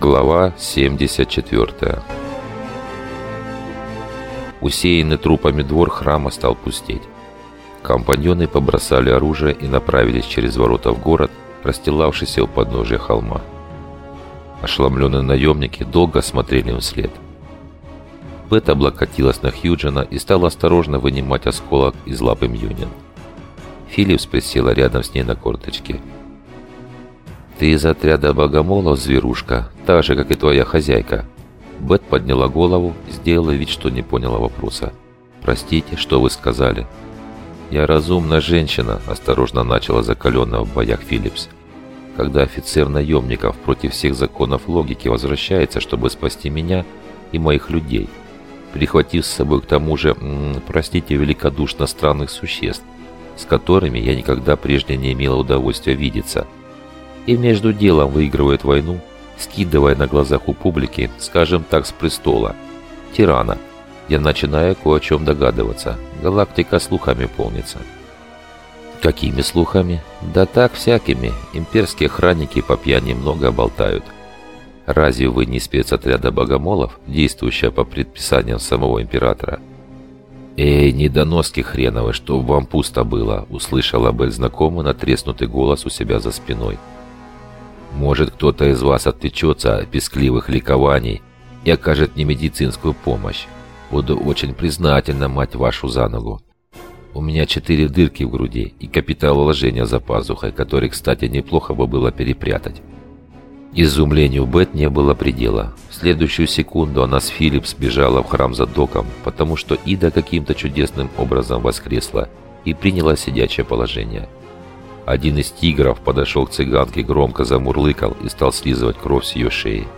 Глава 74 Усеянный трупами двор храма стал пустеть. Компаньоны побросали оружие и направились через ворота в город, расстилавшийся у подножия холма. Ошеломленные наемники долго смотрели им вслед. Бет облокотилась на Хьюджина и стала осторожно вынимать осколок из лапы Мьюнин. Филлипс присела рядом с ней на корточке – «Ты из отряда богомолов, зверушка, так же, как и твоя хозяйка». Бет подняла голову сделала вид, что не поняла вопроса. «Простите, что вы сказали?» «Я разумная женщина», – осторожно начала закаленного в боях Филлипс. «Когда офицер наемников против всех законов логики возвращается, чтобы спасти меня и моих людей, прихватив с собой к тому же, простите, великодушно странных существ, с которыми я никогда прежде не имела удовольствия видеться – и между делом выигрывает войну, скидывая на глазах у публики, скажем так, с престола, тирана. Я начинаю кое о чем догадываться. Галактика слухами полнится. Какими слухами? Да так, всякими. Имперские охранники по пьяни много болтают. Разве вы не спецотряда богомолов, действующая по предписаниям самого императора? «Эй, недоноски хреновы, чтоб вам пусто было!» Услышала Бель знакомый натреснутый голос у себя за спиной. Может, кто-то из вас отвлечется от пескливых ликований и окажет мне медицинскую помощь. Буду очень признательна, мать вашу, за ногу. У меня четыре дырки в груди и капиталовложения за пазухой, который, кстати, неплохо бы было перепрятать. Изумлению Бет не было предела. В следующую секунду она с Филлипс бежала в храм за доком, потому что Ида каким-то чудесным образом воскресла и приняла сидячее положение – один из тигров подошел к цыганке, громко замурлыкал и стал слизывать кровь с ее шеи.